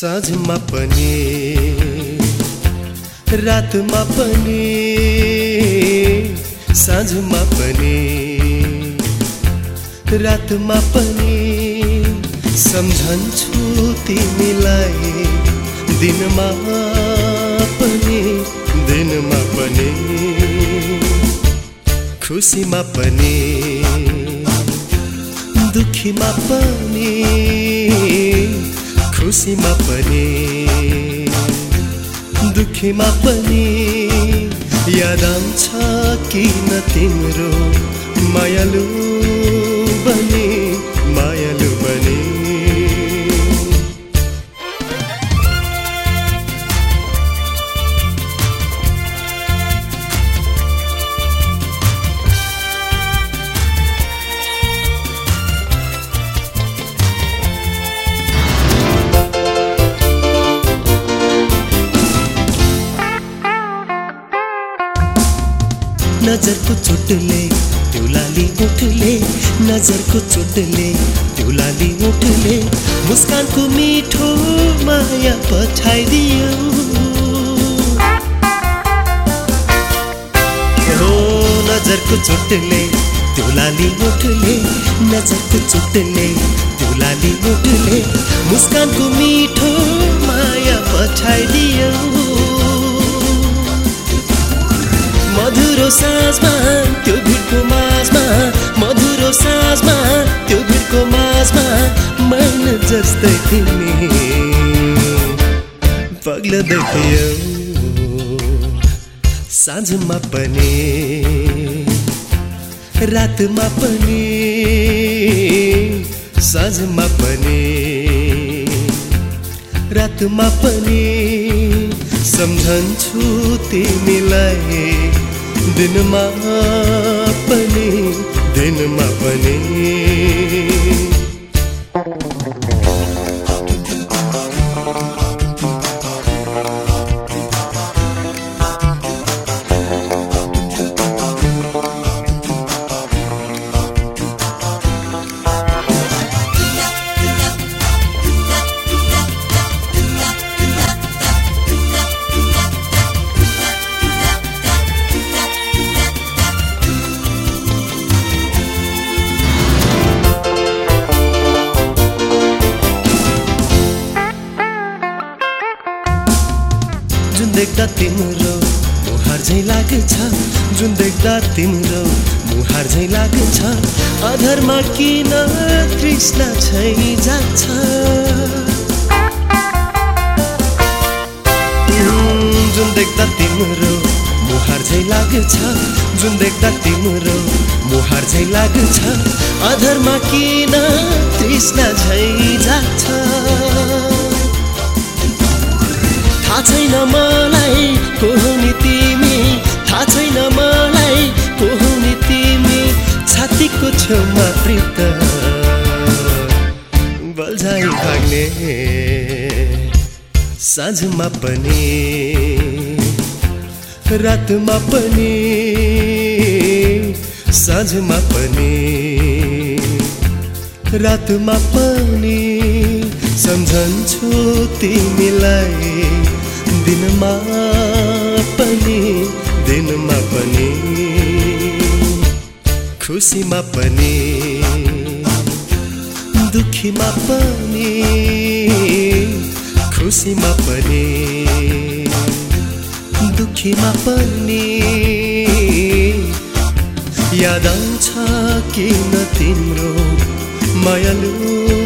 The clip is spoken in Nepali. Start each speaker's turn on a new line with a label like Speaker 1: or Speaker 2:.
Speaker 1: साँझमा पनि रातमा पनि साँझमा पनि रातमा पनि सम्झन्छु तिमीलाई। दिनमा पनि दिनमा पनि खुसीमा पनि दुखीमा पनि खुसीमा पनि दुखीमा पनि याद आउँछ किन तिम्रो मायालु बने। नजरको चोटले त्यो उठले नजरको चोटले त्यो उठले मुस्कानको मिठो माया पठाइदियो नजरको चोटले त्यो उठले नजरको चोटले त्यो उठले मुस्कानको मिठो माया पठाइदियो मधुरो साँझमा त्यो भिडको माझमा मधुरो साँझमा त्यो भिडको माझमा मन जस्तै तिमी पग्ल देखियो साँझमा पनि रातमा पनि साँझमा पनि रातमा पनि। सम्झन्छु तिमीलाई। दिनमा पनि दिनमा पनि। तिम्रो मुहार झै लाग्छ जुन देख्दा तिम्रो मुहार झै लाग्छ। अधरमा किन तृष्णा छै जान्छ? जुन देख्दा तिम्रो मुहार झै लाग्छ जुन देख्दा तिम्रो मुहार झै लाग्छ। अधरमा किन तृष्णा झै जान्छ? थाहा छैन मलाई को हौ नि तिमी। थाहा छैन मलाई को हौ नि तिमी। छातीको छेउमा प्रीत। बल्झाइ भाग्ने। साँझमा पनि। रातमा पनि। साँझमा पनि। रातमा पनि। सम्झन्छु तिमीलाई। दिनमा पनि दिनमा पनि। खुसीमा पनि दुखीमा पनि खुसीमा पनि दुखीमा पनि। याद आउँछ किन तिम्रो मायालु